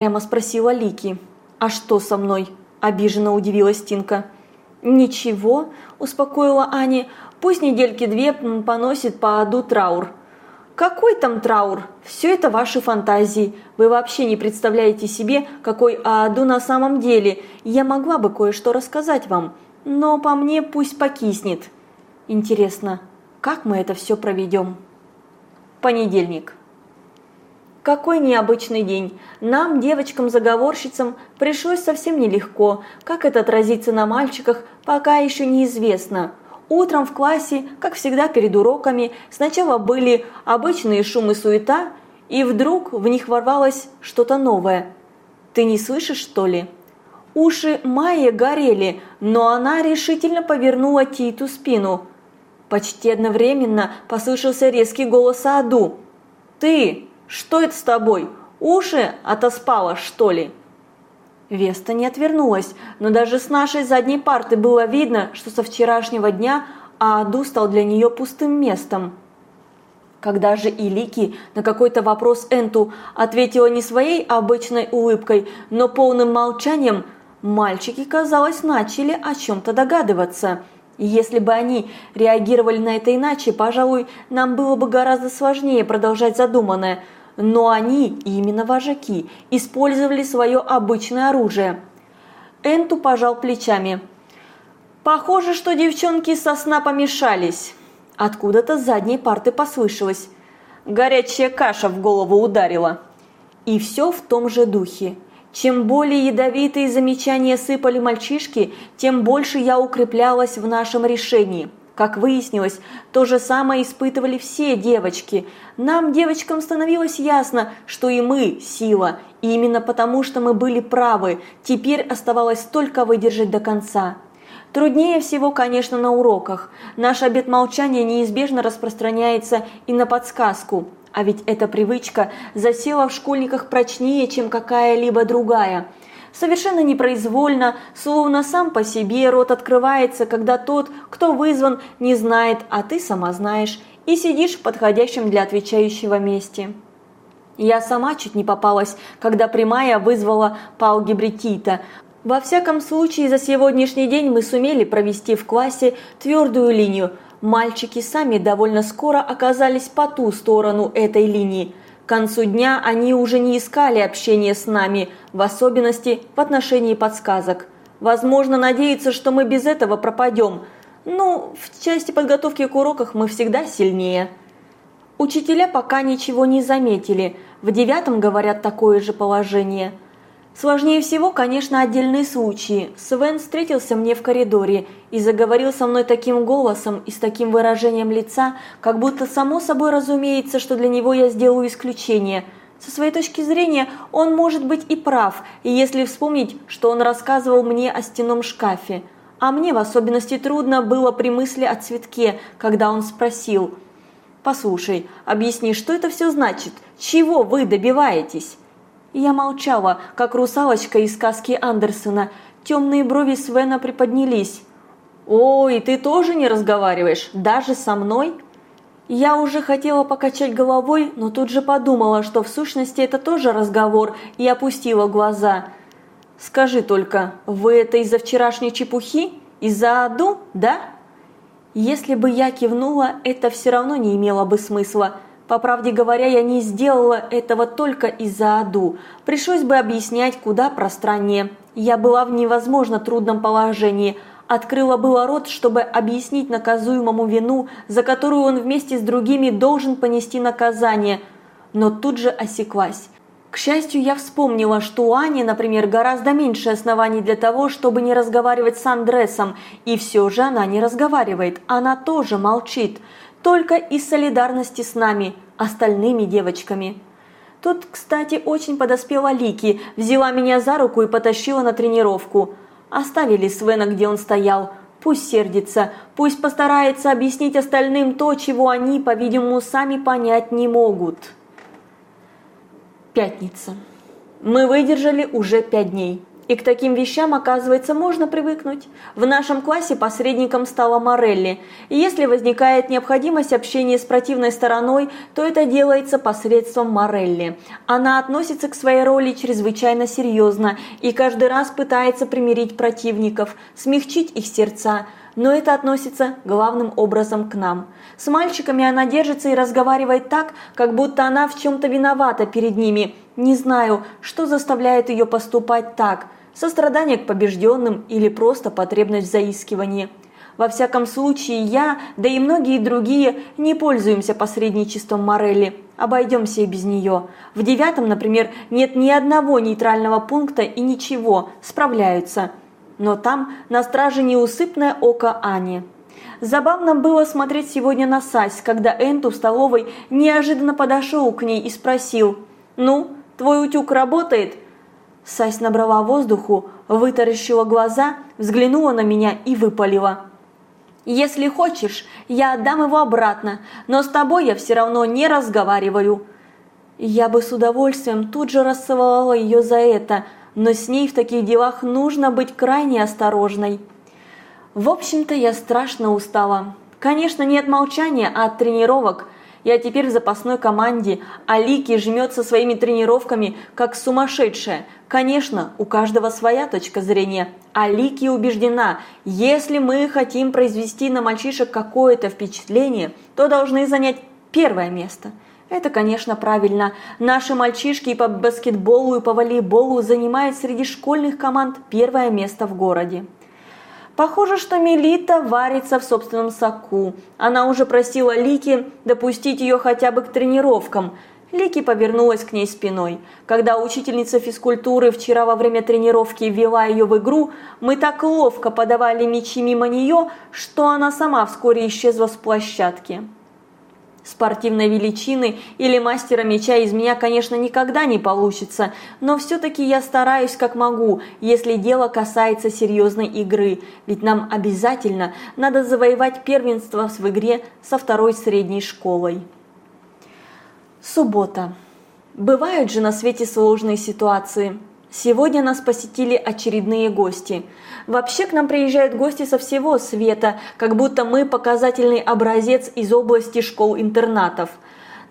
Прямо спросила Лики. «А что со мной?» – обиженно удивилась Тинка. «Ничего», – успокоила Ани, – «пусть недельки две поносит по аду траур». «Какой там траур? Все это ваши фантазии. Вы вообще не представляете себе, какой аду на самом деле. Я могла бы кое-что рассказать вам, но по мне пусть покиснет. Интересно, как мы это все проведем?» Понедельник. Какой необычный день. Нам, девочкам-заговорщицам, пришлось совсем нелегко. Как это отразится на мальчиках, пока еще неизвестно. Утром в классе, как всегда перед уроками, сначала были обычные шум и суета, и вдруг в них ворвалось что-то новое. «Ты не слышишь, что ли?» Уши Майи горели, но она решительно повернула Титу спину. Почти одновременно послышался резкий голос Аду. «Ты!» Что это с тобой? Уши отоспала, что ли?» Веста не отвернулась, но даже с нашей задней парты было видно, что со вчерашнего дня Ааду стал для нее пустым местом. Когда же Илики на какой-то вопрос Энту ответила не своей обычной улыбкой, но полным молчанием, мальчики, казалось, начали о чем-то догадываться. И если бы они реагировали на это иначе, пожалуй, нам было бы гораздо сложнее продолжать задуманное – но они, именно вожаки, использовали свое обычное оружие. Энту пожал плечами. «Похоже, что девчонки со сна помешались». Откуда-то с задней парты послышалось. Горячая каша в голову ударила. И все в том же духе. Чем более ядовитые замечания сыпали мальчишки, тем больше я укреплялась в нашем решении – как выяснилось, то же самое испытывали все девочки. Нам, девочкам, становилось ясно, что и мы – сила. И именно потому, что мы были правы, теперь оставалось только выдержать до конца. Труднее всего, конечно, на уроках. Наш обет молчания неизбежно распространяется и на подсказку. А ведь эта привычка засела в школьниках прочнее, чем какая-либо другая – Совершенно непроизвольно, словно сам по себе рот открывается, когда тот, кто вызван, не знает, а ты сама знаешь, и сидишь в подходящем для отвечающего месте. Я сама чуть не попалась, когда прямая вызвала по алгебре Тита. Во всяком случае, за сегодняшний день мы сумели провести в классе твердую линию. Мальчики сами довольно скоро оказались по ту сторону этой линии – к концу дня они уже не искали общения с нами, в особенности в отношении подсказок. Возможно, надеются, что мы без этого пропадем. Ну, в части подготовки к урокам мы всегда сильнее. Учителя пока ничего не заметили. В девятом, говорят, такое же положение – Сложнее всего, конечно, отдельные случаи. Свен встретился мне в коридоре и заговорил со мной таким голосом и с таким выражением лица, как будто само собой разумеется, что для него я сделаю исключение. Со своей точки зрения, он может быть и прав, и если вспомнить, что он рассказывал мне о стенном шкафе. А мне в особенности трудно было при мысли о цветке, когда он спросил «Послушай, объясни, что это все значит? Чего вы добиваетесь?» Я молчала, как русалочка из сказки Андерсона. Темные брови Свена приподнялись. «Ой, ты тоже не разговариваешь? Даже со мной?» Я уже хотела покачать головой, но тут же подумала, что в сущности это тоже разговор, и опустила глаза. «Скажи только, вы это из-за вчерашней чепухи? Из-за аду, да?» Если бы я кивнула, это все равно не имело бы смысла – по правде говоря, я не сделала этого только из-за аду. Пришлось бы объяснять куда пространнее. Я была в невозможно трудном положении. Открыла было рот, чтобы объяснить наказуемому вину, за которую он вместе с другими должен понести наказание. Но тут же осеклась. К счастью, я вспомнила, что у Ани, например, гораздо меньше оснований для того, чтобы не разговаривать с Андресом, и все же она не разговаривает, она тоже молчит только из солидарности с нами, остальными девочками. Тут, кстати, очень подоспела Лики, взяла меня за руку и потащила на тренировку. Оставили Свена, где он стоял. Пусть сердится, пусть постарается объяснить остальным то, чего они, по-видимому, сами понять не могут. Пятница. Мы выдержали уже пять дней. И к таким вещам, оказывается, можно привыкнуть. В нашем классе посредником стала Морелли. И если возникает необходимость общения с противной стороной, то это делается посредством Морелли. Она относится к своей роли чрезвычайно серьезно и каждый раз пытается примирить противников, смягчить их сердца, но это относится главным образом к нам. С мальчиками она держится и разговаривает так, как будто она в чем-то виновата перед ними. Не знаю, что заставляет ее поступать так. Сострадание к побежденным или просто потребность в заискивании. Во всяком случае, я, да и многие другие, не пользуемся посредничеством Морелли. Обойдемся и без нее. В девятом, например, нет ни одного нейтрального пункта и ничего, справляются но там на страже неусыпное око Ани. Забавно было смотреть сегодня на Сась, когда Энту в столовой неожиданно подошел к ней и спросил «Ну, твой утюг работает?» Сась набрала воздуху, вытаращила глаза, взглянула на меня и выпалила. «Если хочешь, я отдам его обратно, но с тобой я все равно не разговариваю». Я бы с удовольствием тут же расцеловала ее за это – но с ней в таких делах нужно быть крайне осторожной. В общем-то, я страшно устала. Конечно, не от молчания, а от тренировок. Я теперь в запасной команде, а Лики жмется своими тренировками, как сумасшедшая. Конечно, у каждого своя точка зрения. А Лики убеждена, если мы хотим произвести на мальчишек какое-то впечатление, то должны занять первое место – это, конечно, правильно. Наши мальчишки и по баскетболу, и по волейболу занимают среди школьных команд первое место в городе. Похоже, что Мелита варится в собственном соку. Она уже просила Лики допустить ее хотя бы к тренировкам. Лики повернулась к ней спиной. Когда учительница физкультуры вчера во время тренировки ввела ее в игру, мы так ловко подавали мячи мимо нее, что она сама вскоре исчезла с площадки. Спортивной величины или мастера меча из меня, конечно, никогда не получится, но все-таки я стараюсь как могу, если дело касается серьезной игры, ведь нам обязательно надо завоевать первенство в игре со второй средней школой. Суббота. Бывают же на свете сложные ситуации. Сегодня нас посетили очередные гости. Вообще к нам приезжают гости со всего света, как будто мы показательный образец из области школ-интернатов.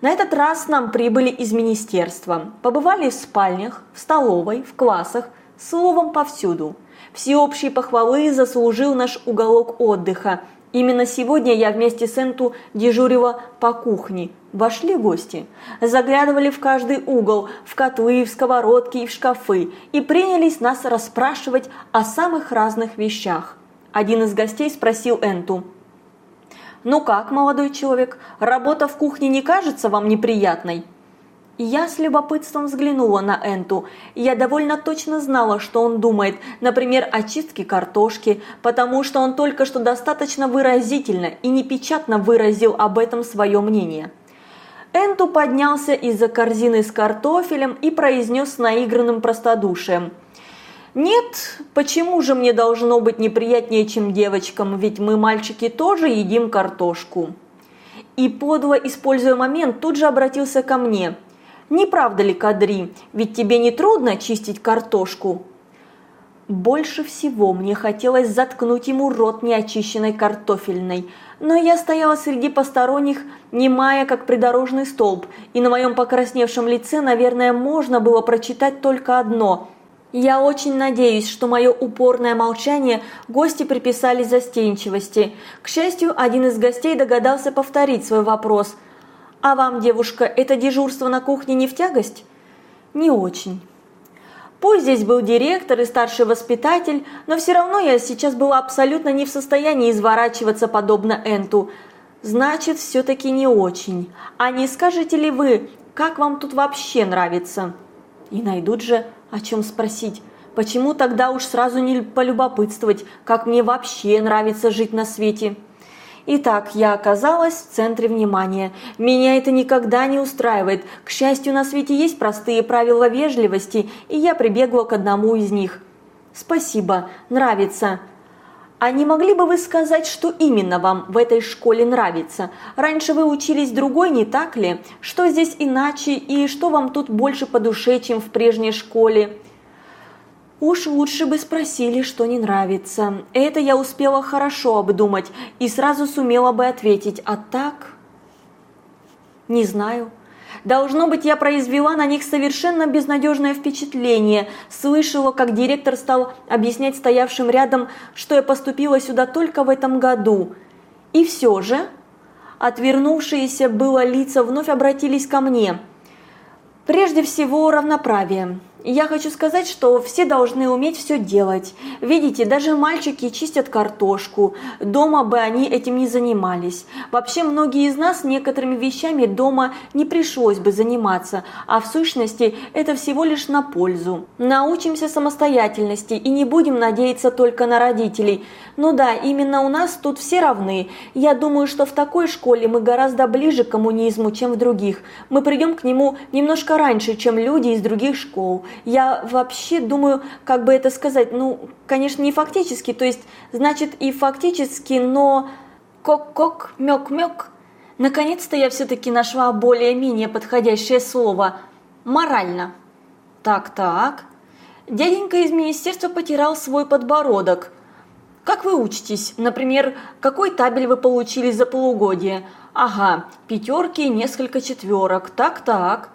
На этот раз нам прибыли из министерства. Побывали в спальнях, в столовой, в классах, словом повсюду. Всеобщей похвалы заслужил наш уголок отдыха – Именно сегодня я вместе с Энту дежурила по кухне. Вошли гости, заглядывали в каждый угол, в котлы, в сковородки и в шкафы и принялись нас расспрашивать о самых разных вещах. Один из гостей спросил Энту. «Ну как, молодой человек, работа в кухне не кажется вам неприятной?» Я с любопытством взглянула на Энту. Я довольно точно знала, что он думает, например, о чистке картошки, потому что он только что достаточно выразительно и непечатно выразил об этом свое мнение. Энту поднялся из-за корзины с картофелем и произнес с наигранным простодушием. «Нет, почему же мне должно быть неприятнее, чем девочкам, ведь мы, мальчики, тоже едим картошку». И подло, используя момент, тут же обратился ко мне – не правда ли, Кадри, ведь тебе не трудно чистить картошку?» Больше всего мне хотелось заткнуть ему рот неочищенной картофельной, но я стояла среди посторонних, немая как придорожный столб, и на моем покрасневшем лице, наверное, можно было прочитать только одно. Я очень надеюсь, что мое упорное молчание гости приписали застенчивости. К счастью, один из гостей догадался повторить свой вопрос – а вам, девушка, это дежурство на кухне не в тягость? Не очень. Пусть здесь был директор и старший воспитатель, но все равно я сейчас была абсолютно не в состоянии изворачиваться подобно Энту. Значит, все-таки не очень. А не скажете ли вы, как вам тут вообще нравится? И найдут же, о чем спросить. Почему тогда уж сразу не полюбопытствовать, как мне вообще нравится жить на свете? Итак, я оказалась в центре внимания. Меня это никогда не устраивает. К счастью, на свете есть простые правила вежливости, и я прибегла к одному из них. Спасибо, нравится. А не могли бы вы сказать, что именно вам в этой школе нравится? Раньше вы учились другой, не так ли? Что здесь иначе и что вам тут больше по душе, чем в прежней школе? Уж лучше бы спросили, что не нравится. Это я успела хорошо обдумать и сразу сумела бы ответить, а так... Не знаю. Должно быть, я произвела на них совершенно безнадежное впечатление. Слышала, как директор стал объяснять стоявшим рядом, что я поступила сюда только в этом году. И все же, отвернувшиеся было лица вновь обратились ко мне. Прежде всего, равноправие. Я хочу сказать, что все должны уметь все делать. Видите, даже мальчики чистят картошку. Дома бы они этим не занимались. Вообще, многие из нас некоторыми вещами дома не пришлось бы заниматься, а в сущности это всего лишь на пользу. Научимся самостоятельности и не будем надеяться только на родителей. Ну да, именно у нас тут все равны. Я думаю, что в такой школе мы гораздо ближе к коммунизму, чем в других. Мы придем к нему немножко раньше, чем люди из других школ. Я вообще думаю, как бы это сказать, ну, конечно, не фактически, то есть, значит, и фактически, но кок-кок, мёк-мёк. Наконец-то я все-таки нашла более-менее подходящее слово. Морально. Так-так. Дяденька из министерства потирал свой подбородок. Как вы учитесь? Например, какой табель вы получили за полугодие? Ага, пятерки и несколько четверок. Так-так.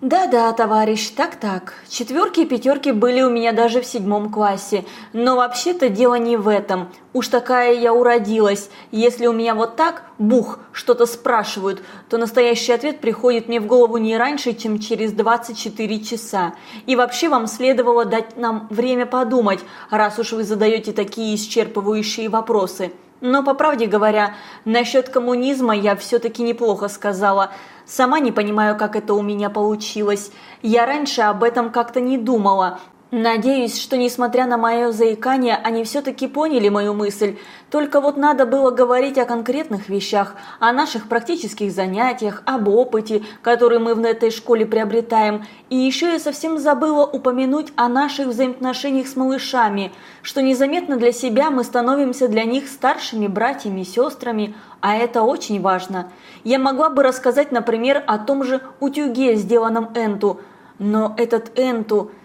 Да-да, товарищ, так-так. Четверки и пятерки были у меня даже в седьмом классе. Но вообще-то дело не в этом. Уж такая я уродилась. Если у меня вот так, бух, что-то спрашивают, то настоящий ответ приходит мне в голову не раньше, чем через 24 часа. И вообще вам следовало дать нам время подумать, раз уж вы задаете такие исчерпывающие вопросы. Но, по правде говоря, насчет коммунизма я все-таки неплохо сказала – Сама не понимаю, как это у меня получилось. Я раньше об этом как-то не думала. Надеюсь, что несмотря на мое заикание, они все-таки поняли мою мысль. Только вот надо было говорить о конкретных вещах, о наших практических занятиях, об опыте, который мы в этой школе приобретаем. И еще я совсем забыла упомянуть о наших взаимоотношениях с малышами, что незаметно для себя мы становимся для них старшими братьями и сестрами, а это очень важно. Я могла бы рассказать, например, о том же утюге, сделанном Энту, но этот Энту –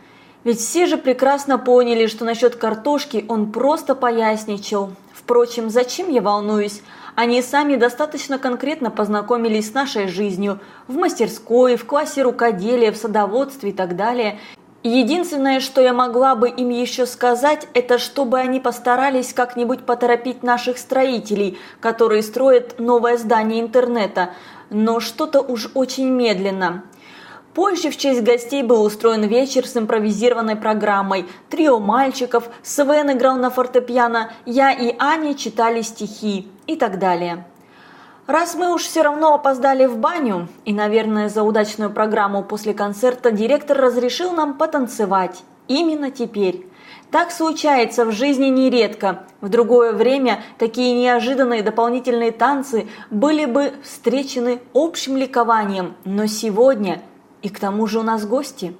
ведь все же прекрасно поняли, что насчет картошки он просто поясничал. Впрочем, зачем я волнуюсь? Они сами достаточно конкретно познакомились с нашей жизнью. В мастерской, в классе рукоделия, в садоводстве и так далее. Единственное, что я могла бы им еще сказать, это чтобы они постарались как-нибудь поторопить наших строителей, которые строят новое здание интернета. Но что-то уж очень медленно. Позже в честь гостей был устроен вечер с импровизированной программой. Трио мальчиков, Свен играл на фортепиано, я и Аня читали стихи и так далее. Раз мы уж все равно опоздали в баню, и, наверное, за удачную программу после концерта директор разрешил нам потанцевать. Именно теперь. Так случается в жизни нередко. В другое время такие неожиданные дополнительные танцы были бы встречены общим ликованием, но сегодня – и к тому же у нас гости.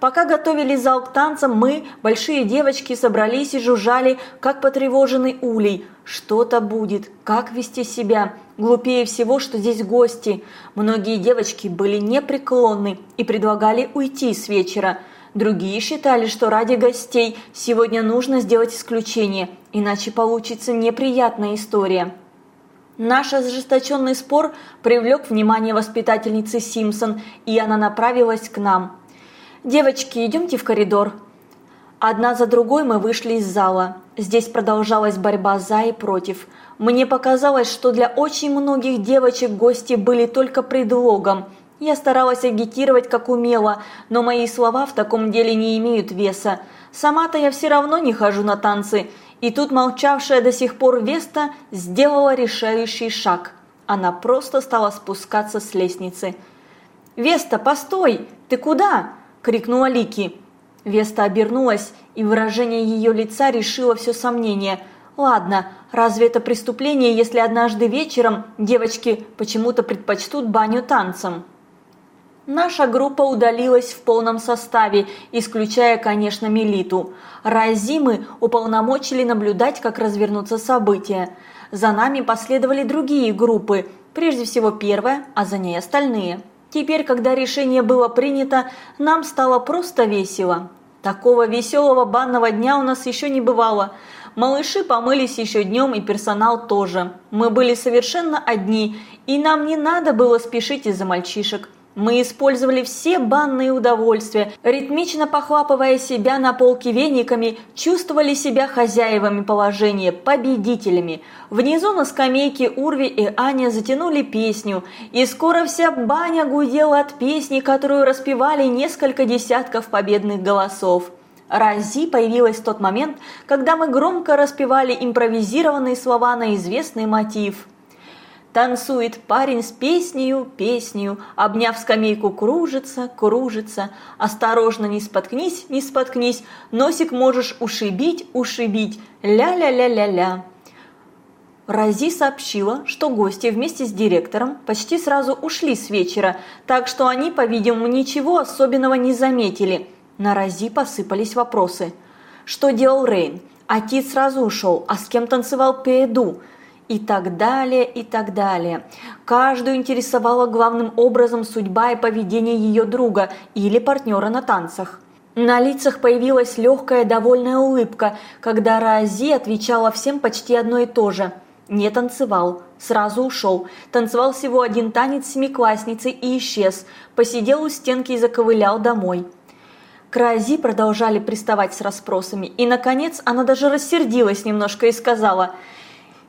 Пока готовили зал к танцам, мы, большие девочки, собрались и жужжали, как потревоженный улей. Что-то будет, как вести себя. Глупее всего, что здесь гости. Многие девочки были непреклонны и предлагали уйти с вечера. Другие считали, что ради гостей сегодня нужно сделать исключение, иначе получится неприятная история. Наш ожесточенный спор привлек внимание воспитательницы Симпсон, и она направилась к нам. «Девочки, идемте в коридор». Одна за другой мы вышли из зала. Здесь продолжалась борьба за и против. Мне показалось, что для очень многих девочек гости были только предлогом. Я старалась агитировать как умела, но мои слова в таком деле не имеют веса. Сама-то я все равно не хожу на танцы, и тут молчавшая до сих пор Веста сделала решающий шаг. Она просто стала спускаться с лестницы. «Веста, постой! Ты куда?» – крикнула Лики. Веста обернулась, и выражение ее лица решило все сомнение. «Ладно, разве это преступление, если однажды вечером девочки почему-то предпочтут баню танцам?» Наша группа удалилась в полном составе, исключая, конечно, Мелиту. Разимы уполномочили наблюдать, как развернутся события. За нами последовали другие группы, прежде всего первая, а за ней остальные. Теперь, когда решение было принято, нам стало просто весело. Такого веселого банного дня у нас еще не бывало. Малыши помылись еще днем и персонал тоже. Мы были совершенно одни, и нам не надо было спешить из-за мальчишек. Мы использовали все банные удовольствия, ритмично похлапывая себя на полке вениками, чувствовали себя хозяевами положения, победителями. Внизу на скамейке Урви и Аня затянули песню, и скоро вся баня гудела от песни, которую распевали несколько десятков победных голосов. Рази появилась в тот момент, когда мы громко распевали импровизированные слова на известный мотив – Танцует парень с песнею, песнею, обняв скамейку, кружится, кружится. Осторожно, не споткнись, не споткнись, носик можешь ушибить, ушибить. Ля-ля-ля-ля-ля. Рази сообщила, что гости вместе с директором почти сразу ушли с вечера, так что они, по-видимому, ничего особенного не заметили. На Рази посыпались вопросы. Что делал Рейн? А Тит сразу ушел, а с кем танцевал Пеэду? И так далее, и так далее. Каждую интересовала главным образом судьба и поведение ее друга или партнера на танцах. На лицах появилась легкая довольная улыбка, когда Рази отвечала всем почти одно и то же. Не танцевал, сразу ушел. Танцевал всего один танец с семиклассницей и исчез. Посидел у стенки и заковылял домой. К Рази продолжали приставать с расспросами, и, наконец, она даже рассердилась немножко и сказала –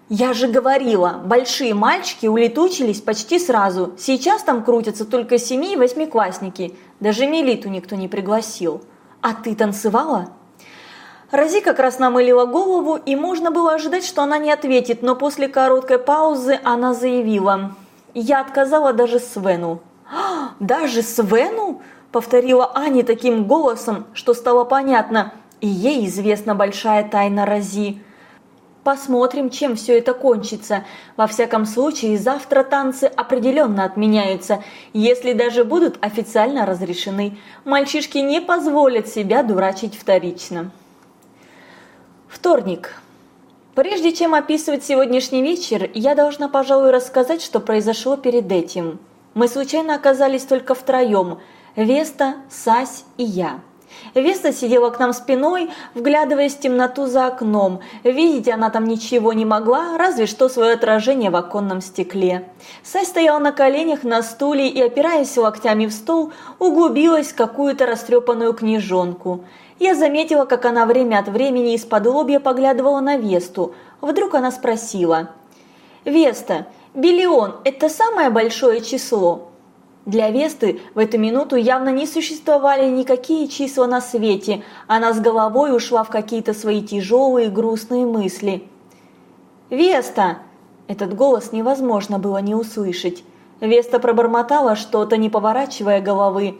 я же говорила, большие мальчики улетучились почти сразу. Сейчас там крутятся только семи- и восьмиклассники. Даже Мелиту никто не пригласил. А ты танцевала? Рази как раз намылила голову, и можно было ожидать, что она не ответит, но после короткой паузы она заявила. «Я отказала даже Свену». «А, «Даже Свену?» – повторила Аня таким голосом, что стало понятно. И ей известна большая тайна Рази. Посмотрим, чем все это кончится. Во всяком случае, завтра танцы определенно отменяются, если даже будут официально разрешены. Мальчишки не позволят себя дурачить вторично. Вторник. Прежде чем описывать сегодняшний вечер, я должна, пожалуй, рассказать, что произошло перед этим. Мы случайно оказались только втроем – Веста, Сась и я. Веста сидела к нам спиной, вглядываясь в темноту за окном. Видеть она там ничего не могла, разве что свое отражение в оконном стекле. Сай стояла на коленях на стуле и, опираясь локтями в стол, углубилась в какую-то растрепанную книжонку. Я заметила, как она время от времени из-под лобья поглядывала на Весту. Вдруг она спросила. «Веста, биллион – это самое большое число?» Для Весты в эту минуту явно не существовали никакие числа на свете, она с головой ушла в какие-то свои тяжелые грустные мысли. «Веста!» Этот голос невозможно было не услышать. Веста пробормотала что-то, не поворачивая головы.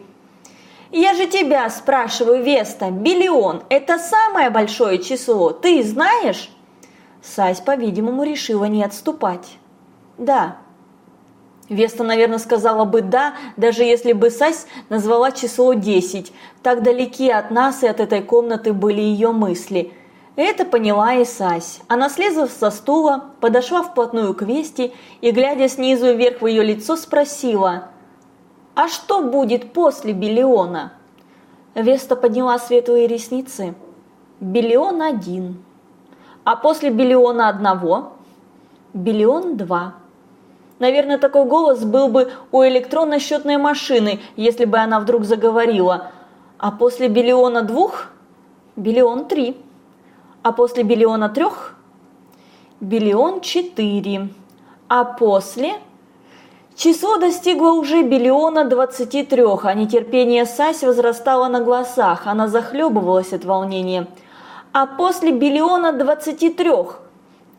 «Я же тебя спрашиваю, Веста, биллион – это самое большое число, ты знаешь?» Сась, по-видимому, решила не отступать. «Да», Веста, наверное, сказала бы «да», даже если бы Сась назвала число 10. Так далеки от нас и от этой комнаты были ее мысли. Это поняла и Сась. Она слезла со стула, подошла вплотную к Весте и, глядя снизу вверх в ее лицо, спросила «А что будет после Биллиона?» Веста подняла светлые ресницы. «Биллион один». «А после Биллиона одного?» «Биллион два». Наверное, такой голос был бы у электронной счетной машины, если бы она вдруг заговорила. А после биллиона двух – биллион три. А после биллиона трех – биллион четыре. А после – число достигло уже биллиона двадцати трех, а нетерпение Сась возрастало на глазах, она захлебывалась от волнения. А после биллиона двадцати трех –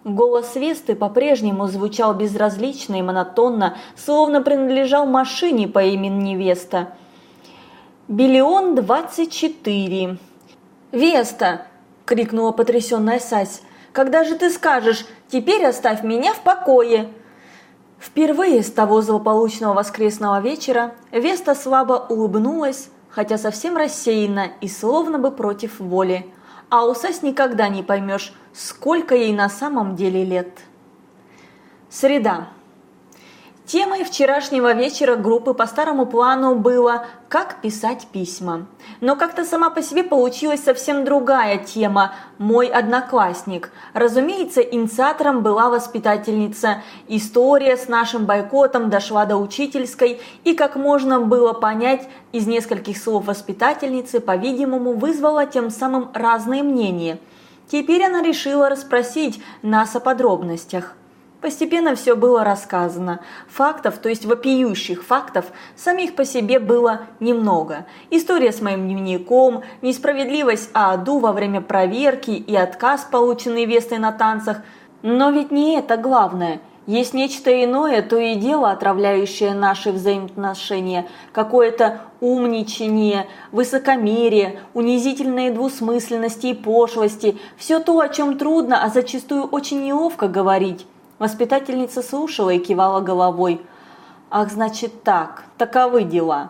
Голос Весты по-прежнему звучал безразлично и монотонно, словно принадлежал машине по имени Веста. «Биллион двадцать четыре». «Веста!» – крикнула потрясенная Сась. «Когда же ты скажешь, теперь оставь меня в покое?» Впервые с того злополучного воскресного вечера Веста слабо улыбнулась, хотя совсем рассеянно и словно бы против воли а у Сась никогда не поймешь, сколько ей на самом деле лет. Среда. Темой вчерашнего вечера группы по старому плану было «Как писать письма». Но как-то сама по себе получилась совсем другая тема «Мой одноклассник». Разумеется, инициатором была воспитательница. История с нашим бойкотом дошла до учительской, и, как можно было понять, из нескольких слов воспитательницы, по-видимому, вызвала тем самым разные мнения. Теперь она решила расспросить нас о подробностях. Постепенно все было рассказано. Фактов, то есть вопиющих фактов, самих по себе было немного. История с моим дневником, несправедливость Аду во время проверки и отказ, полученный Вестой на танцах. Но ведь не это главное. Есть нечто иное, то и дело, отравляющее наши взаимоотношения, какое-то умничание, высокомерие, унизительные двусмысленности и пошлости, все то, о чем трудно, а зачастую очень неловко говорить. Воспитательница слушала и кивала головой. «Ах, значит так, таковы дела».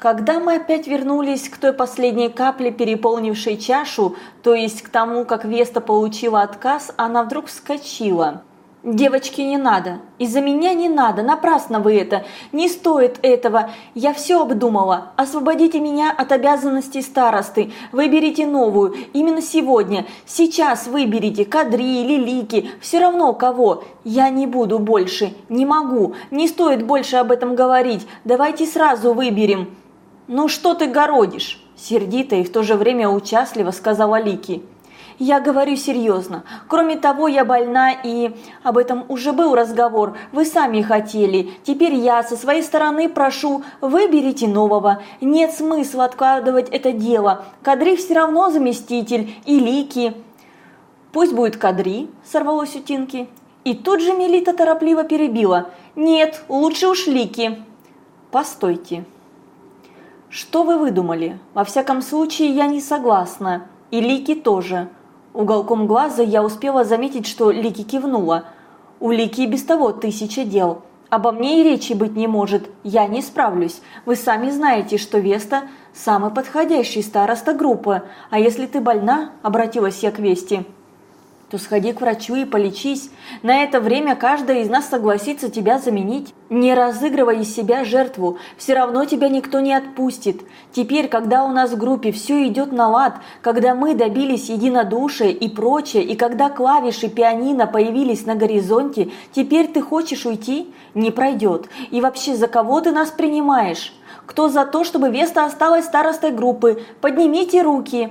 Когда мы опять вернулись к той последней капле, переполнившей чашу, то есть к тому, как Веста получила отказ, она вдруг вскочила. «Девочки, не надо. Из-за меня не надо. Напрасно вы это. Не стоит этого. Я все обдумала. Освободите меня от обязанностей старосты. Выберите новую. Именно сегодня. Сейчас выберите. Кадри или Лики. Все равно кого. Я не буду больше. Не могу. Не стоит больше об этом говорить. Давайте сразу выберем». «Ну что ты городишь?» Сердито и в то же время участливо сказала Лики. Я говорю серьезно. Кроме того, я больна и... Об этом уже был разговор. Вы сами хотели. Теперь я со своей стороны прошу, выберите нового. Нет смысла откладывать это дело. Кадри все равно заместитель. И Лики. Пусть будет Кадри, сорвалось у Тинки. И тут же Мелита торопливо перебила. Нет, лучше уж Лики. Постойте. Что вы выдумали? Во всяком случае, я не согласна. И Лики тоже. Уголком глаза я успела заметить, что Лики кивнула. У Лики без того тысяча дел. Обо мне и речи быть не может, я не справлюсь. Вы сами знаете, что Веста – самый подходящий староста группы. А если ты больна, обратилась я к Весте, то сходи к врачу и полечись. На это время каждая из нас согласится тебя заменить. Не разыгрывай из себя жертву, все равно тебя никто не отпустит. Теперь, когда у нас в группе все идет на лад, когда мы добились единодушия и прочее, и когда клавиши пианино появились на горизонте, теперь ты хочешь уйти? Не пройдет. И вообще, за кого ты нас принимаешь? Кто за то, чтобы Веста осталась старостой группы? Поднимите руки.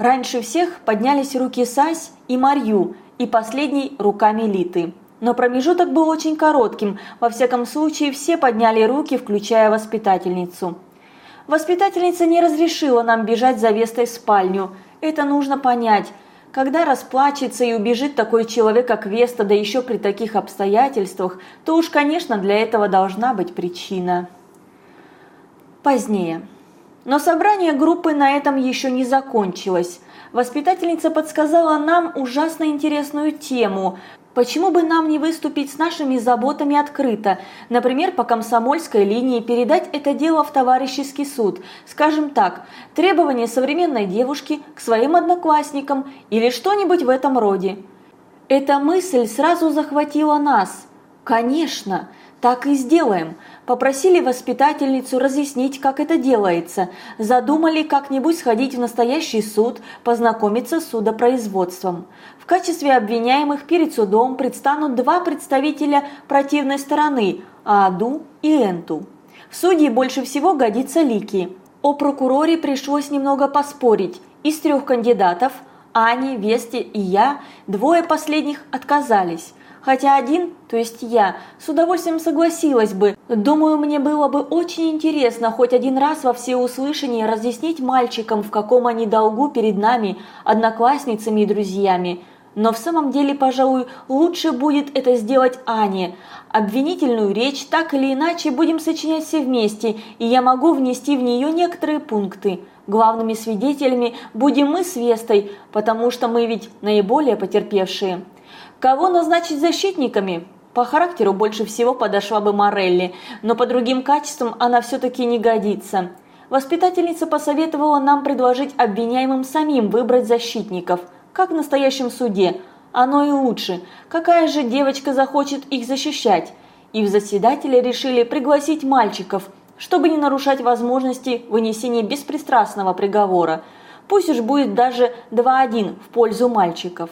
Раньше всех поднялись руки Сась и Марью, и последней руками Литы. Но промежуток был очень коротким, во всяком случае все подняли руки, включая воспитательницу. Воспитательница не разрешила нам бежать за Вестой в спальню. Это нужно понять. Когда расплачется и убежит такой человек, как Веста, да еще при таких обстоятельствах, то уж, конечно, для этого должна быть причина. Позднее. Но собрание группы на этом еще не закончилось. Воспитательница подсказала нам ужасно интересную тему. Почему бы нам не выступить с нашими заботами открыто? Например, по комсомольской линии передать это дело в товарищеский суд. Скажем так, требования современной девушки к своим одноклассникам или что-нибудь в этом роде. Эта мысль сразу захватила нас. Конечно, так и сделаем. Попросили воспитательницу разъяснить, как это делается. Задумали как-нибудь сходить в настоящий суд, познакомиться с судопроизводством. В качестве обвиняемых перед судом предстанут два представителя противной стороны – Аду и Энту. В судьи больше всего годится Лики. О прокуроре пришлось немного поспорить. Из трех кандидатов – Ани, Вести и я – двое последних отказались хотя один, то есть я, с удовольствием согласилась бы. Думаю, мне было бы очень интересно хоть один раз во всеуслышание разъяснить мальчикам, в каком они долгу перед нами, одноклассницами и друзьями. Но в самом деле, пожалуй, лучше будет это сделать Ане. Обвинительную речь так или иначе будем сочинять все вместе, и я могу внести в нее некоторые пункты. Главными свидетелями будем мы с Вестой, потому что мы ведь наиболее потерпевшие. Кого назначить защитниками? По характеру больше всего подошла бы Морелли, но по другим качествам она все-таки не годится. Воспитательница посоветовала нам предложить обвиняемым самим выбрать защитников, как в настоящем суде. Оно и лучше. Какая же девочка захочет их защищать? и в заседателе решили пригласить мальчиков, чтобы не нарушать возможности вынесения беспристрастного приговора. Пусть уж будет даже 2-1 в пользу мальчиков.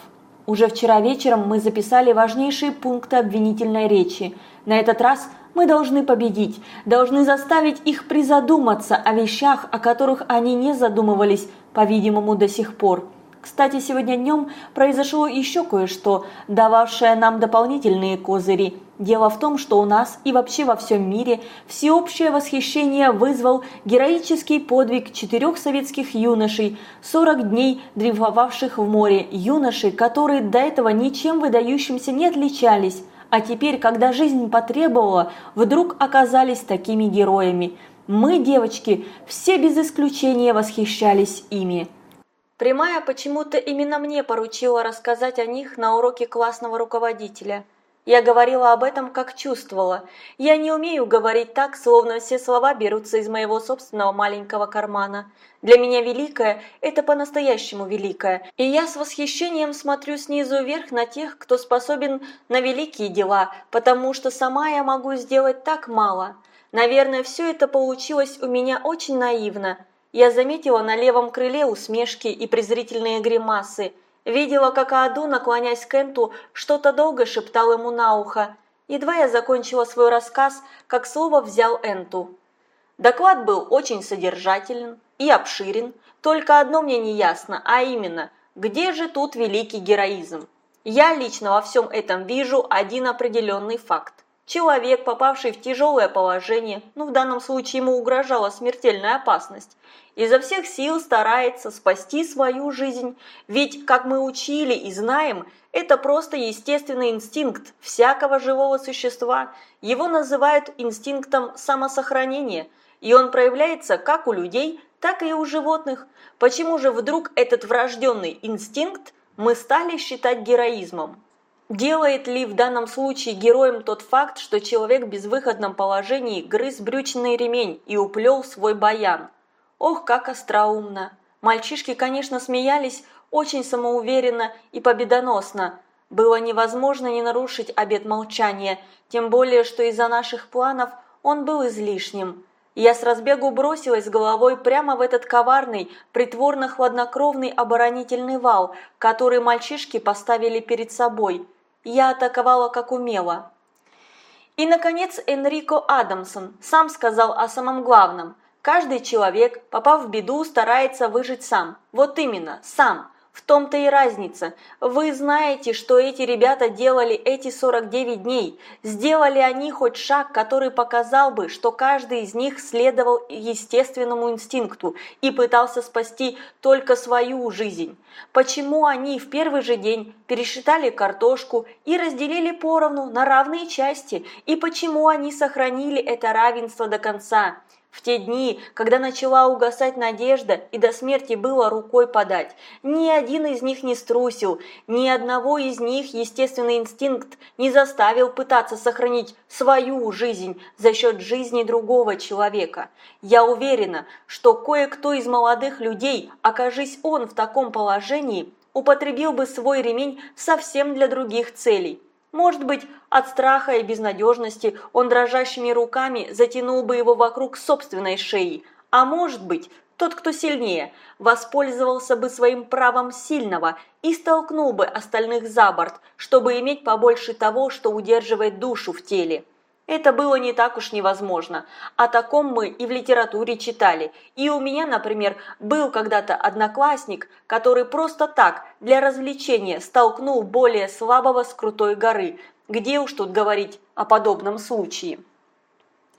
Уже вчера вечером мы записали важнейшие пункты обвинительной речи. На этот раз мы должны победить, должны заставить их призадуматься о вещах, о которых они не задумывались, по-видимому, до сих пор. Кстати, сегодня днем произошло еще кое-что, дававшее нам дополнительные козыри. Дело в том, что у нас и вообще во всем мире всеобщее восхищение вызвал героический подвиг четырех советских юношей, 40 дней дрейфовавших в море, юношей, которые до этого ничем выдающимся не отличались, а теперь, когда жизнь потребовала, вдруг оказались такими героями. Мы, девочки, все без исключения восхищались ими. Прямая почему-то именно мне поручила рассказать о них на уроке классного руководителя. Я говорила об этом, как чувствовала. Я не умею говорить так, словно все слова берутся из моего собственного маленького кармана. Для меня великое – это по-настоящему великое, и я с восхищением смотрю снизу вверх на тех, кто способен на великие дела, потому что сама я могу сделать так мало. Наверное, все это получилось у меня очень наивно – я заметила на левом крыле усмешки и презрительные гримасы. Видела, как Аду, наклонясь к Энту, что-то долго шептал ему на ухо. Едва я закончила свой рассказ, как слово взял Энту. Доклад был очень содержателен и обширен, только одно мне не ясно, а именно, где же тут великий героизм? Я лично во всем этом вижу один определенный факт. Человек, попавший в тяжелое положение, ну в данном случае ему угрожала смертельная опасность, изо всех сил старается спасти свою жизнь, ведь, как мы учили и знаем, это просто естественный инстинкт всякого живого существа. Его называют инстинктом самосохранения, и он проявляется как у людей, так и у животных. Почему же вдруг этот врожденный инстинкт мы стали считать героизмом? Делает ли в данном случае героем тот факт, что человек в безвыходном положении грыз брючный ремень и уплел свой баян? Ох, как остроумно! Мальчишки, конечно, смеялись очень самоуверенно и победоносно. Было невозможно не нарушить обет молчания, тем более, что из-за наших планов он был излишним. Я с разбегу бросилась головой прямо в этот коварный, притворно-хладнокровный оборонительный вал, который мальчишки поставили перед собой – я атаковала как умела. И, наконец, Энрико Адамсон сам сказал о самом главном. Каждый человек, попав в беду, старается выжить сам. Вот именно, сам. В том-то и разница. Вы знаете, что эти ребята делали эти 49 дней. Сделали они хоть шаг, который показал бы, что каждый из них следовал естественному инстинкту и пытался спасти только свою жизнь. Почему они в первый же день пересчитали картошку и разделили поровну на равные части? И почему они сохранили это равенство до конца? В те дни, когда начала угасать надежда и до смерти было рукой подать, ни один из них не струсил, ни одного из них естественный инстинкт не заставил пытаться сохранить свою жизнь за счет жизни другого человека. Я уверена, что кое-кто из молодых людей, окажись он в таком положении, употребил бы свой ремень совсем для других целей. Может быть, от страха и безнадежности он дрожащими руками затянул бы его вокруг собственной шеи, а может быть, тот, кто сильнее, воспользовался бы своим правом сильного и столкнул бы остальных за борт, чтобы иметь побольше того, что удерживает душу в теле. Это было не так уж невозможно. О таком мы и в литературе читали. И у меня, например, был когда-то одноклассник, который просто так, для развлечения, столкнул более слабого с крутой горы. Где уж тут говорить о подобном случае?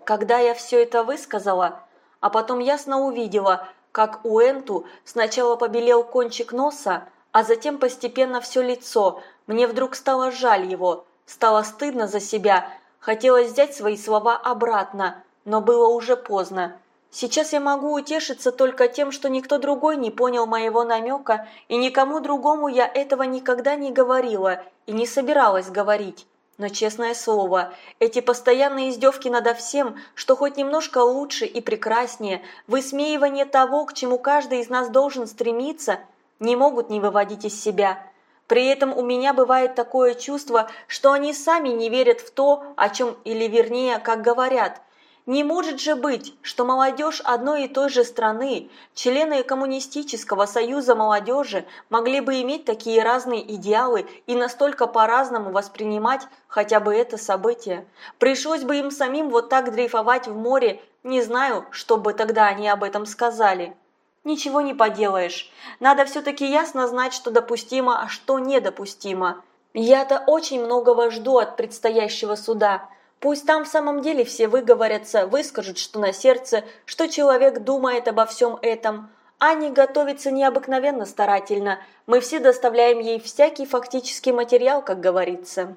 Когда я все это высказала, а потом ясно увидела, как у Энту сначала побелел кончик носа, а затем постепенно все лицо, мне вдруг стало жаль его, стало стыдно за себя – Хотелось взять свои слова обратно, но было уже поздно. Сейчас я могу утешиться только тем, что никто другой не понял моего намека, и никому другому я этого никогда не говорила и не собиралась говорить. Но честное слово, эти постоянные издевки надо всем, что хоть немножко лучше и прекраснее, высмеивание того, к чему каждый из нас должен стремиться, не могут не выводить из себя. При этом у меня бывает такое чувство, что они сами не верят в то, о чем, или вернее, как говорят. Не может же быть, что молодежь одной и той же страны, члены Коммунистического союза молодежи, могли бы иметь такие разные идеалы и настолько по-разному воспринимать хотя бы это событие. Пришлось бы им самим вот так дрейфовать в море, не знаю, что бы тогда они об этом сказали. Ничего не поделаешь. Надо все-таки ясно знать, что допустимо, а что недопустимо. Я-то очень многого жду от предстоящего суда. Пусть там в самом деле все выговорятся, выскажут, что на сердце, что человек думает обо всем этом. Аня готовится необыкновенно старательно. Мы все доставляем ей всякий фактический материал, как говорится.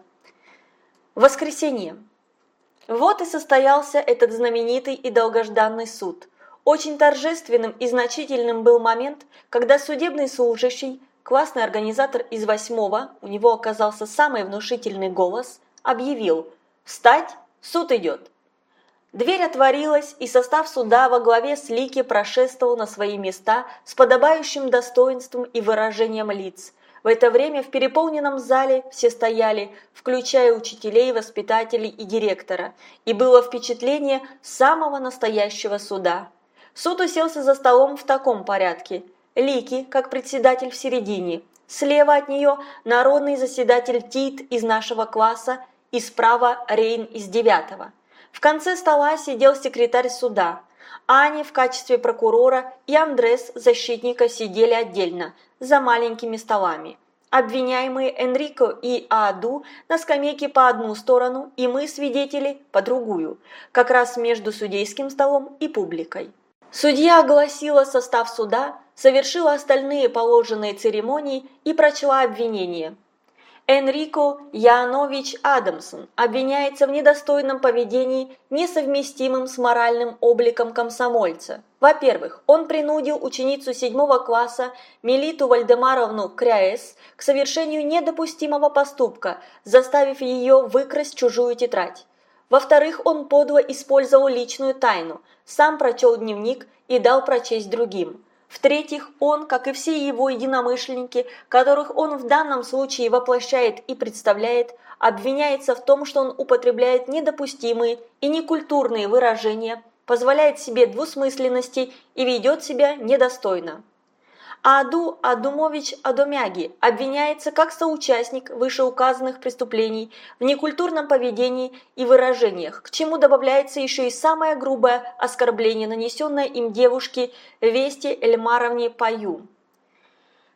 Воскресенье. Вот и состоялся этот знаменитый и долгожданный суд. Очень торжественным и значительным был момент, когда судебный служащий, классный организатор из восьмого, у него оказался самый внушительный голос, объявил «Встать! Суд идет!». Дверь отворилась, и состав суда во главе с Лики прошествовал на свои места с подобающим достоинством и выражением лиц. В это время в переполненном зале все стояли, включая учителей, воспитателей и директора, и было впечатление самого настоящего суда. Суд уселся за столом в таком порядке. Лики, как председатель в середине. Слева от нее народный заседатель Тит из нашего класса и справа Рейн из девятого. В конце стола сидел секретарь суда. Ани в качестве прокурора и Андрес, защитника, сидели отдельно, за маленькими столами. Обвиняемые Энрико и Ааду на скамейке по одну сторону и мы, свидетели, по другую, как раз между судейским столом и публикой. Судья огласила состав суда, совершила остальные положенные церемонии и прочла обвинение. Энрико Янович Адамсон обвиняется в недостойном поведении, несовместимым с моральным обликом комсомольца. Во-первых, он принудил ученицу седьмого класса Мелиту Вальдемаровну Кряэс к совершению недопустимого поступка, заставив ее выкрасть чужую тетрадь. Во-вторых, он подло использовал личную тайну, сам прочел дневник и дал прочесть другим. В-третьих, он, как и все его единомышленники, которых он в данном случае воплощает и представляет, обвиняется в том, что он употребляет недопустимые и некультурные выражения, позволяет себе двусмысленности и ведет себя недостойно. Аду Адумович Адомяги обвиняется как соучастник вышеуказанных преступлений в некультурном поведении и выражениях, к чему добавляется еще и самое грубое оскорбление, нанесенное им девушке Вести Эльмаровне Паю.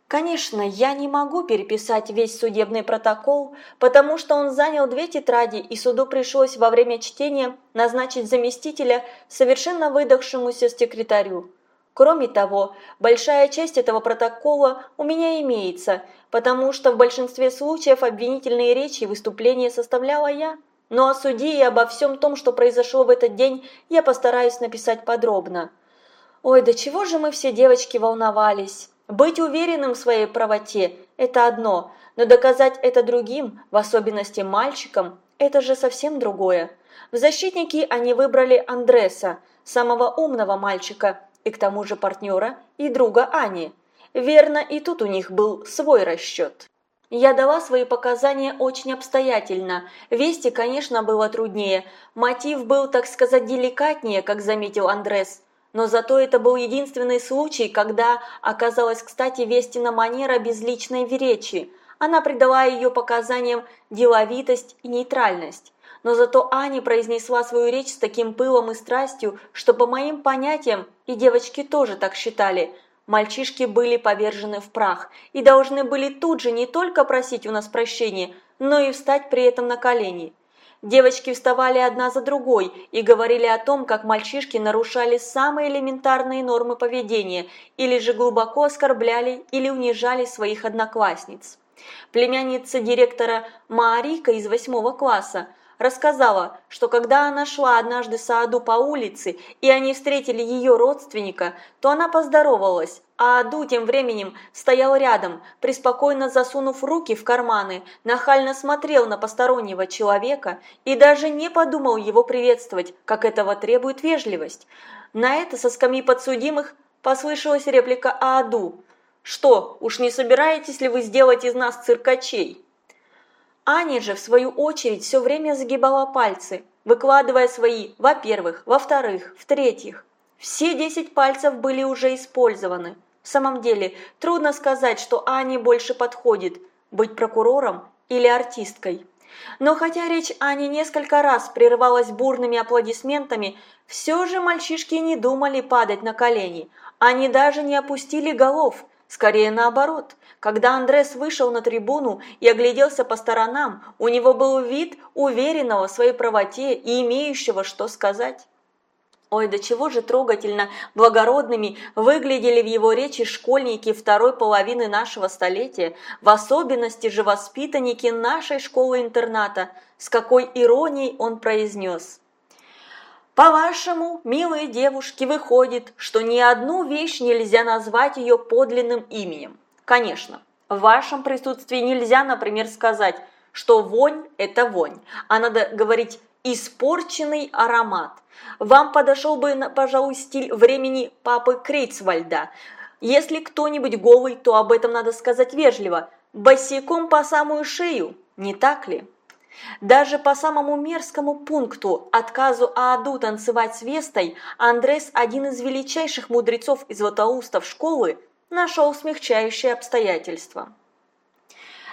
Конечно, я не могу переписать весь судебный протокол, потому что он занял две тетради, и суду пришлось во время чтения назначить заместителя совершенно выдохшемуся секретарю. Кроме того, большая часть этого протокола у меня имеется, потому что в большинстве случаев обвинительные речи и выступления составляла я. Но о суде и обо всем том, что произошло в этот день, я постараюсь написать подробно. Ой, до чего же мы все девочки волновались. Быть уверенным в своей правоте – это одно, но доказать это другим, в особенности мальчикам, это же совсем другое. В защитники они выбрали Андреса, самого умного мальчика, и к тому же партнера и друга Ани. Верно, и тут у них был свой расчет. Я дала свои показания очень обстоятельно. Вести, конечно, было труднее. Мотив был, так сказать, деликатнее, как заметил Андрес. Но зато это был единственный случай, когда оказалась, кстати, Вестина манера безличной речи. Она придала ее показаниям деловитость и нейтральность. Но зато Аня произнесла свою речь с таким пылом и страстью, что по моим понятиям, и девочки тоже так считали, мальчишки были повержены в прах и должны были тут же не только просить у нас прощения, но и встать при этом на колени. Девочки вставали одна за другой и говорили о том, как мальчишки нарушали самые элементарные нормы поведения или же глубоко оскорбляли или унижали своих одноклассниц. Племянница директора Маарика из восьмого класса – рассказала, что когда она шла однажды Сааду по улице, и они встретили ее родственника, то она поздоровалась, а Аду тем временем стоял рядом, преспокойно засунув руки в карманы, нахально смотрел на постороннего человека и даже не подумал его приветствовать, как этого требует вежливость. На это со скамьи подсудимых послышалась реплика Ааду. Что, уж не собираетесь ли вы сделать из нас циркачей?» Аня же, в свою очередь, все время загибала пальцы, выкладывая свои «во-первых», «во-вторых», «в-третьих». Все десять пальцев были уже использованы. В самом деле, трудно сказать, что Ане больше подходит быть прокурором или артисткой. Но хотя речь Ани несколько раз прерывалась бурными аплодисментами, все же мальчишки не думали падать на колени. Они даже не опустили голов, скорее наоборот. Когда Андрес вышел на трибуну и огляделся по сторонам, у него был вид уверенного в своей правоте и имеющего что сказать. Ой, до чего же трогательно благородными выглядели в его речи школьники второй половины нашего столетия, в особенности же воспитанники нашей школы-интерната, с какой иронией он произнес. По-вашему, милые девушки, выходит, что ни одну вещь нельзя назвать ее подлинным именем. Конечно, в вашем присутствии нельзя, например, сказать, что вонь – это вонь, а надо говорить «испорченный аромат», вам подошел бы, пожалуй, стиль времени папы Крейцвальда. Если кто-нибудь голый, то об этом надо сказать вежливо. Босиком по самую шею, не так ли? Даже по самому мерзкому пункту, отказу Ааду танцевать с Вестой, Андрес, один из величайших мудрецов из Златоустов школы, нашел смягчающие обстоятельства.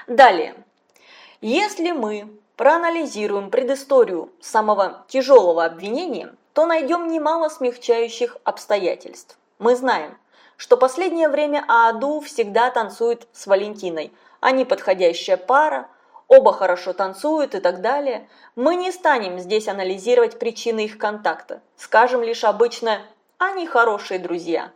Далее. Если мы проанализируем предысторию самого тяжелого обвинения, то найдем немало смягчающих обстоятельств. Мы знаем, что последнее время Ааду всегда танцует с Валентиной. Они подходящая пара, оба хорошо танцуют и так далее. Мы не станем здесь анализировать причины их контакта. Скажем лишь обычно «они хорошие друзья».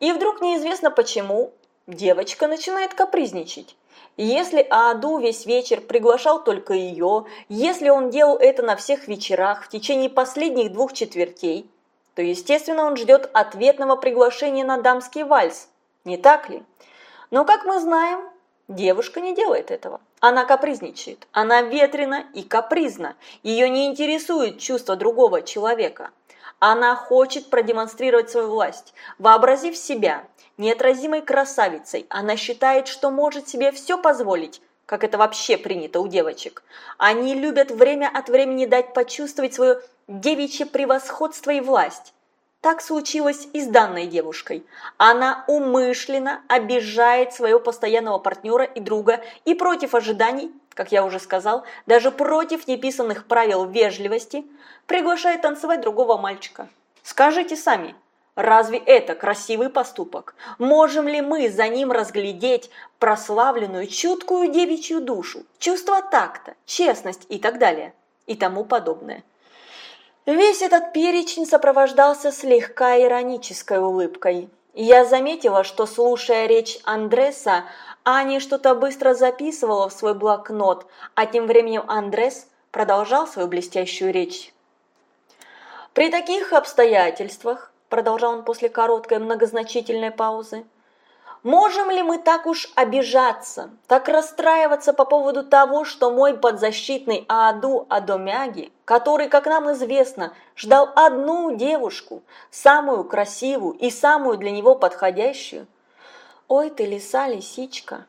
И вдруг неизвестно почему девочка начинает капризничать. Если Ааду весь вечер приглашал только ее, если он делал это на всех вечерах в течение последних двух четвертей, то, естественно, он ждет ответного приглашения на дамский вальс, не так ли? Но, как мы знаем, девушка не делает этого. Она капризничает, она ветрена и капризна, ее не интересует чувство другого человека. Она хочет продемонстрировать свою власть, вообразив себя неотразимой красавицей. Она считает, что может себе все позволить, как это вообще принято у девочек. Они любят время от времени дать почувствовать свое девичье превосходство и власть. Так случилось и с данной девушкой. Она умышленно обижает своего постоянного партнера и друга и против ожиданий, как я уже сказал, даже против неписанных правил вежливости, приглашает танцевать другого мальчика. Скажите сами, разве это красивый поступок? Можем ли мы за ним разглядеть прославленную чуткую девичью душу, чувство такта, честность и так далее и тому подобное? Весь этот перечень сопровождался слегка иронической улыбкой. Я заметила, что, слушая речь Андреса, Аня что-то быстро записывала в свой блокнот, а тем временем Андрес продолжал свою блестящую речь. «При таких обстоятельствах», – продолжал он после короткой многозначительной паузы, – Можем ли мы так уж обижаться, так расстраиваться по поводу того, что мой подзащитный Ааду Адомяги, который, как нам известно, ждал одну девушку, самую красивую и самую для него подходящую? Ой ты, лиса, лисичка!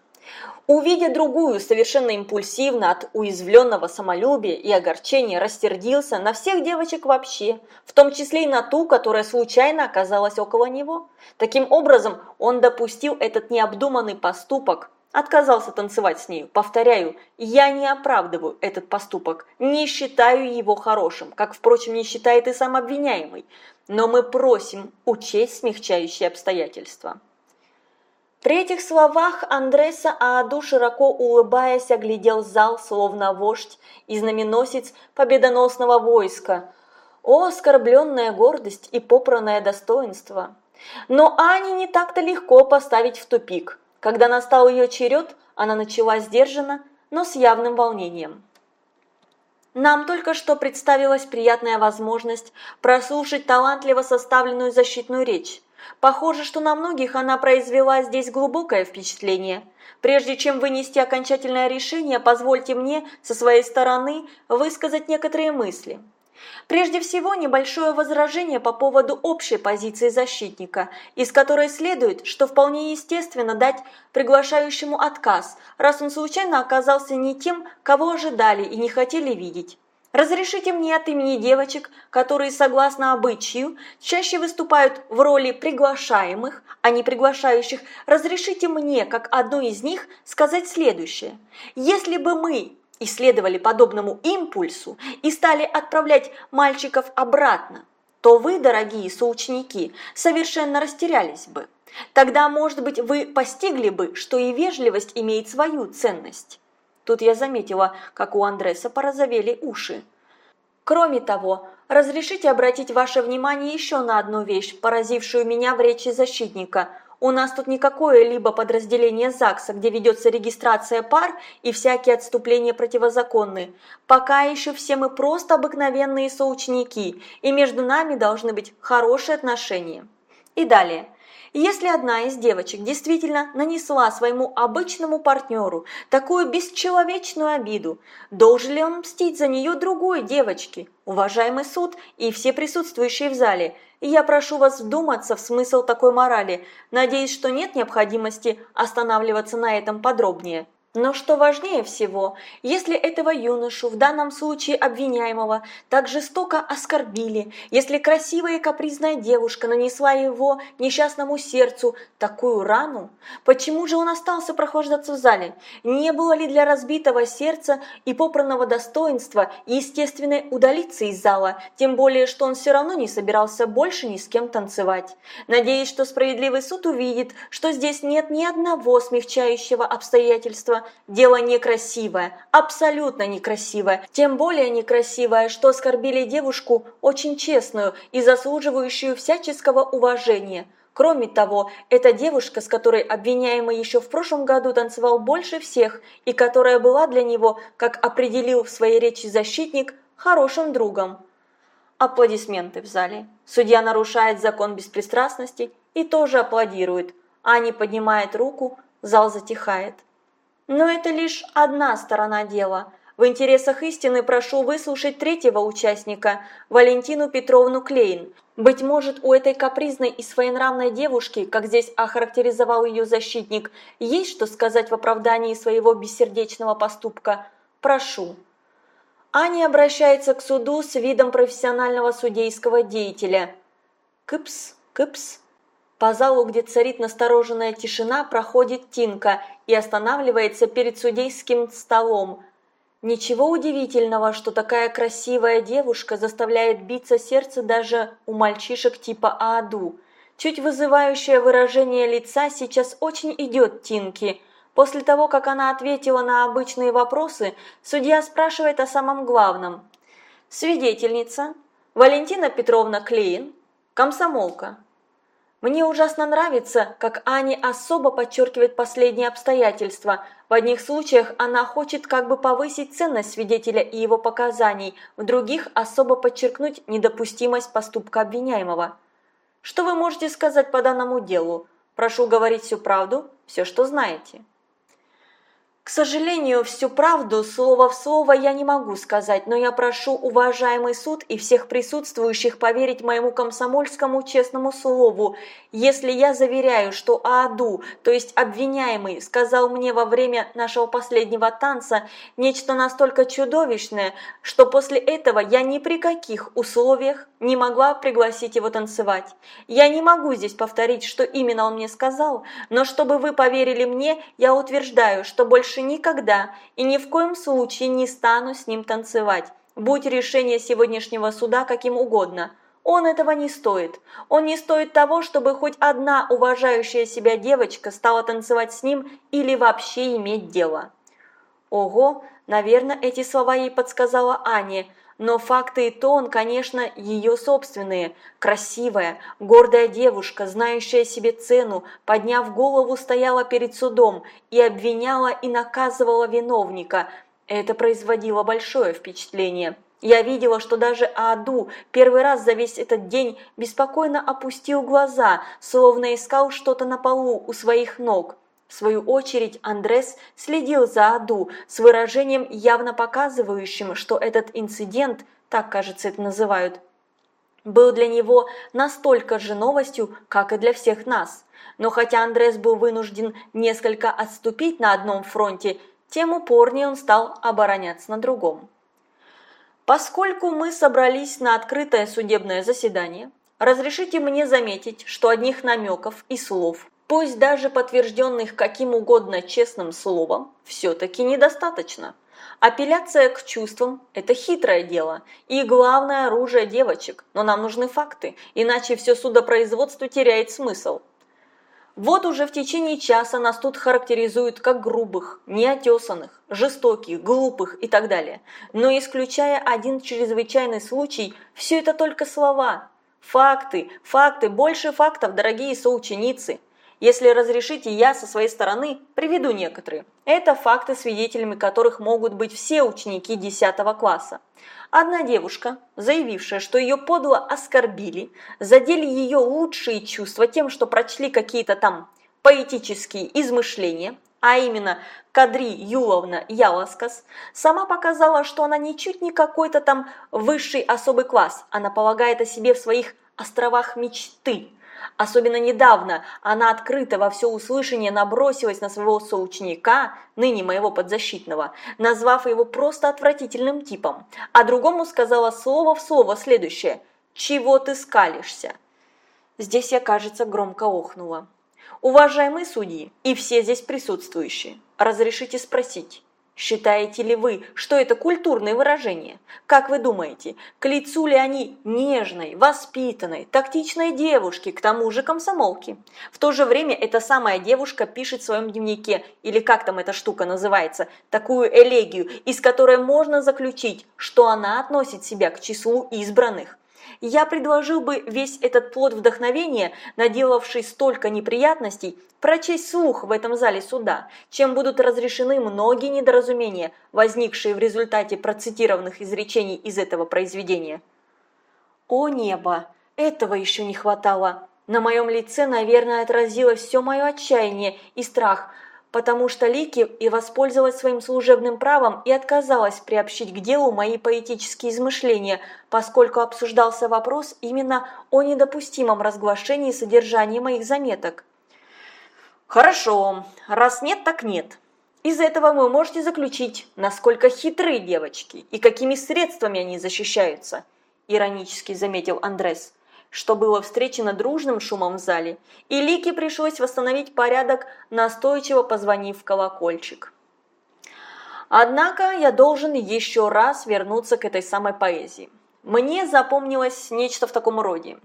Увидя другую, совершенно импульсивно от уязвленного самолюбия и огорчения, растердился на всех девочек вообще, в том числе и на ту, которая случайно оказалась около него. Таким образом, он допустил этот необдуманный поступок, отказался танцевать с нею. Повторяю, я не оправдываю этот поступок, не считаю его хорошим, как, впрочем, не считает и сам обвиняемый, но мы просим учесть смягчающие обстоятельства. При этих словах Андреса Ааду, широко улыбаясь, оглядел зал, словно вождь и знаменосец победоносного войска. О, оскорбленная гордость и попранное достоинство! Но Ане не так-то легко поставить в тупик. Когда настал ее черед, она начала сдержанно, но с явным волнением. Нам только что представилась приятная возможность прослушать талантливо составленную защитную речь. Похоже, что на многих она произвела здесь глубокое впечатление. Прежде чем вынести окончательное решение, позвольте мне со своей стороны высказать некоторые мысли. Прежде всего, небольшое возражение по поводу общей позиции защитника, из которой следует, что вполне естественно дать приглашающему отказ, раз он случайно оказался не тем, кого ожидали и не хотели видеть. Разрешите мне от имени девочек, которые, согласно обычаю, чаще выступают в роли приглашаемых, а не приглашающих, разрешите мне, как одной из них, сказать следующее. Если бы мы исследовали подобному импульсу и стали отправлять мальчиков обратно, то вы, дорогие соученики, совершенно растерялись бы. Тогда, может быть, вы постигли бы, что и вежливость имеет свою ценность. Тут я заметила, как у Андреса порозовели уши. Кроме того, разрешите обратить ваше внимание еще на одну вещь, поразившую меня в речи защитника – у нас тут не какое-либо подразделение ЗАГСа, где ведется регистрация пар и всякие отступления противозаконны. Пока еще все мы просто обыкновенные соученики, и между нами должны быть хорошие отношения. И далее. Если одна из девочек действительно нанесла своему обычному партнеру такую бесчеловечную обиду, должен ли он мстить за нее другой девочке? Уважаемый суд и все присутствующие в зале, я прошу вас вдуматься в смысл такой морали. Надеюсь, что нет необходимости останавливаться на этом подробнее. Но что важнее всего, если этого юношу, в данном случае обвиняемого, так жестоко оскорбили, если красивая и капризная девушка нанесла его несчастному сердцу такую рану, почему же он остался прохлаждаться в зале? Не было ли для разбитого сердца и попранного достоинства естественно удалиться из зала, тем более, что он все равно не собирался больше ни с кем танцевать? Надеюсь, что справедливый суд увидит, что здесь нет ни одного смягчающего обстоятельства, дело некрасивое, абсолютно некрасивое, тем более некрасивое, что оскорбили девушку очень честную и заслуживающую всяческого уважения. Кроме того, эта девушка, с которой обвиняемый еще в прошлом году танцевал больше всех и которая была для него, как определил в своей речи защитник, хорошим другом. Аплодисменты в зале. Судья нарушает закон беспристрастности и тоже аплодирует. Ани поднимает руку, зал затихает. Но это лишь одна сторона дела. В интересах истины прошу выслушать третьего участника, Валентину Петровну Клейн. Быть может, у этой капризной и своенравной девушки, как здесь охарактеризовал ее защитник, есть что сказать в оправдании своего бессердечного поступка? Прошу. Аня обращается к суду с видом профессионального судейского деятеля. Кыпс, кыпс. По залу, где царит настороженная тишина, проходит Тинка и останавливается перед судейским столом. Ничего удивительного, что такая красивая девушка заставляет биться сердце даже у мальчишек типа Ааду. Чуть вызывающее выражение лица сейчас очень идет Тинке. После того, как она ответила на обычные вопросы, судья спрашивает о самом главном. Свидетельница Валентина Петровна Клейн, комсомолка. Мне ужасно нравится, как Ани особо подчеркивает последние обстоятельства. В одних случаях она хочет как бы повысить ценность свидетеля и его показаний, в других особо подчеркнуть недопустимость поступка обвиняемого. Что вы можете сказать по данному делу? Прошу говорить всю правду, все, что знаете. К сожалению, всю правду слово в слово я не могу сказать, но я прошу уважаемый суд и всех присутствующих поверить моему комсомольскому честному слову, если я заверяю, что Ааду, то есть обвиняемый, сказал мне во время нашего последнего танца нечто настолько чудовищное, что после этого я ни при каких условиях не могла пригласить его танцевать. Я не могу здесь повторить, что именно он мне сказал, но чтобы вы поверили мне, я утверждаю, что больше больше никогда и ни в коем случае не стану с ним танцевать, будь решение сегодняшнего суда каким угодно. Он этого не стоит. Он не стоит того, чтобы хоть одна уважающая себя девочка стала танцевать с ним или вообще иметь дело. Ого, наверное, эти слова ей подсказала Аня, но факты и тон, конечно, ее собственные. Красивая, гордая девушка, знающая себе цену, подняв голову, стояла перед судом и обвиняла и наказывала виновника. Это производило большое впечатление. Я видела, что даже Аду первый раз за весь этот день беспокойно опустил глаза, словно искал что-то на полу у своих ног. В свою очередь Андрес следил за Аду с выражением, явно показывающим, что этот инцидент так, кажется, это называют, был для него настолько же новостью, как и для всех нас. Но хотя Андрес был вынужден несколько отступить на одном фронте, тем упорнее он стал обороняться на другом. Поскольку мы собрались на открытое судебное заседание, разрешите мне заметить, что одних намеков и слов, пусть даже подтвержденных каким угодно честным словом, все-таки недостаточно. Апелляция к чувствам – это хитрое дело и главное оружие девочек, но нам нужны факты, иначе все судопроизводство теряет смысл. Вот уже в течение часа нас тут характеризуют как грубых, неотесанных, жестоких, глупых и так далее. Но исключая один чрезвычайный случай, все это только слова. Факты, факты, больше фактов, дорогие соученицы. Если разрешите, я со своей стороны приведу некоторые. Это факты, свидетелями которых могут быть все ученики 10 класса. Одна девушка, заявившая, что ее подло оскорбили, задели ее лучшие чувства тем, что прочли какие-то там поэтические измышления, а именно Кадри Юловна Яласкас, сама показала, что она ничуть не какой-то там высший особый класс, она полагает о себе в своих островах мечты. Особенно недавно она открыто во всеуслышание набросилась на своего соученика, ныне моего подзащитного, назвав его просто отвратительным типом, а другому сказала слово в слово следующее «Чего ты скалишься?». Здесь я, кажется, громко охнула. Уважаемые судьи и все здесь присутствующие, разрешите спросить, Считаете ли вы, что это культурные выражения? Как вы думаете, к лицу ли они нежной, воспитанной, тактичной девушки, к тому же комсомолки? В то же время эта самая девушка пишет в своем дневнике, или как там эта штука называется, такую элегию, из которой можно заключить, что она относит себя к числу избранных я предложил бы весь этот плод вдохновения, наделавший столько неприятностей, прочесть слух в этом зале суда, чем будут разрешены многие недоразумения, возникшие в результате процитированных изречений из этого произведения. О небо! Этого еще не хватало! На моем лице, наверное, отразилось все мое отчаяние и страх – потому что Лики и воспользовалась своим служебным правом и отказалась приобщить к делу мои поэтические измышления, поскольку обсуждался вопрос именно о недопустимом разглашении содержания моих заметок. Хорошо, раз нет, так нет. Из этого вы можете заключить, насколько хитры девочки и какими средствами они защищаются, иронически заметил Андрес что было встречено дружным шумом в зале, и Лике пришлось восстановить порядок, настойчиво позвонив в колокольчик. Однако я должен еще раз вернуться к этой самой поэзии. Мне запомнилось нечто в таком роде.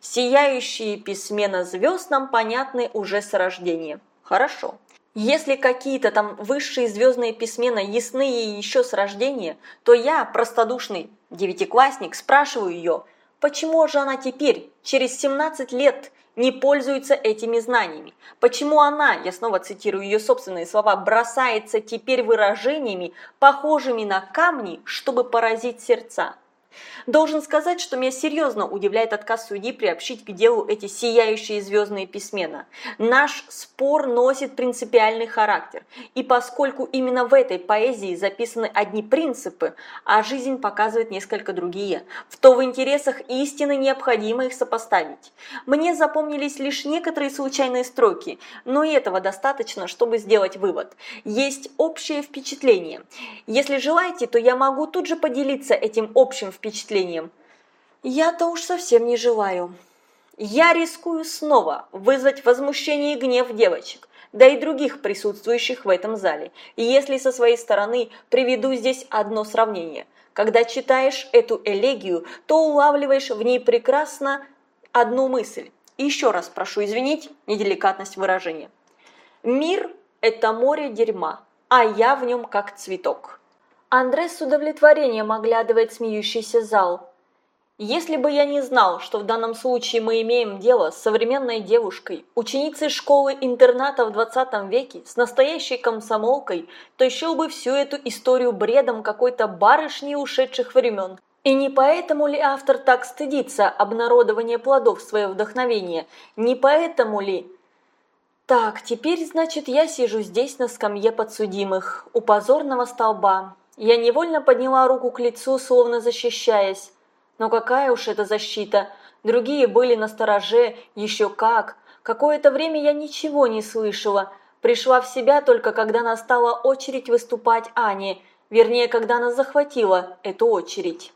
Сияющие письмена звезд нам понятны уже с рождения. Хорошо. Если какие-то там высшие звездные письмена ясны ей еще с рождения, то я, простодушный девятиклассник, спрашиваю ее – Почему же она теперь, через 17 лет, не пользуется этими знаниями? Почему она, я снова цитирую ее собственные слова, бросается теперь выражениями, похожими на камни, чтобы поразить сердца? Должен сказать, что меня серьезно удивляет отказ судьи приобщить к делу эти сияющие звездные письмена. Наш спор носит принципиальный характер, и поскольку именно в этой поэзии записаны одни принципы, а жизнь показывает несколько другие, то в интересах истины необходимо их сопоставить. Мне запомнились лишь некоторые случайные строки, но и этого достаточно, чтобы сделать вывод. Есть общее впечатление. Если желаете, то я могу тут же поделиться этим общим впечатлением впечатлением. Я-то уж совсем не желаю. Я рискую снова вызвать возмущение и гнев девочек, да и других присутствующих в этом зале. Если со своей стороны приведу здесь одно сравнение. Когда читаешь эту элегию, то улавливаешь в ней прекрасно одну мысль. Еще раз прошу извинить неделикатность выражения. Мир – это море дерьма, а я в нем как цветок. Андрей с удовлетворением оглядывает смеющийся зал. Если бы я не знал, что в данном случае мы имеем дело с современной девушкой, ученицей школы-интерната в 20 веке, с настоящей комсомолкой, то счел бы всю эту историю бредом какой-то барышни ушедших времен. И не поэтому ли автор так стыдится обнародования плодов своего вдохновения? Не поэтому ли... Так, теперь, значит, я сижу здесь на скамье подсудимых, у позорного столба, Я невольно подняла руку к лицу, словно защищаясь. Но какая уж это защита? Другие были на стороже, еще как. Какое-то время я ничего не слышала. Пришла в себя только когда настала очередь выступать Ане, вернее, когда она захватила эту очередь.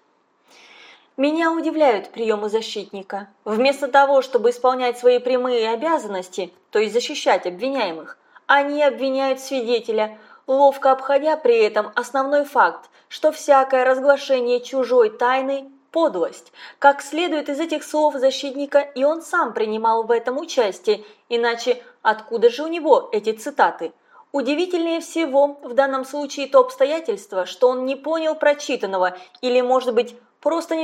Меня удивляют приемы защитника. Вместо того, чтобы исполнять свои прямые обязанности, то есть защищать обвиняемых, они обвиняют свидетеля, ловко обходя при этом основной факт, что всякое разглашение чужой тайны – подлость. Как следует из этих слов защитника, и он сам принимал в этом участие, иначе откуда же у него эти цитаты? Удивительнее всего в данном случае то обстоятельство, что он не понял прочитанного или, может быть, просто не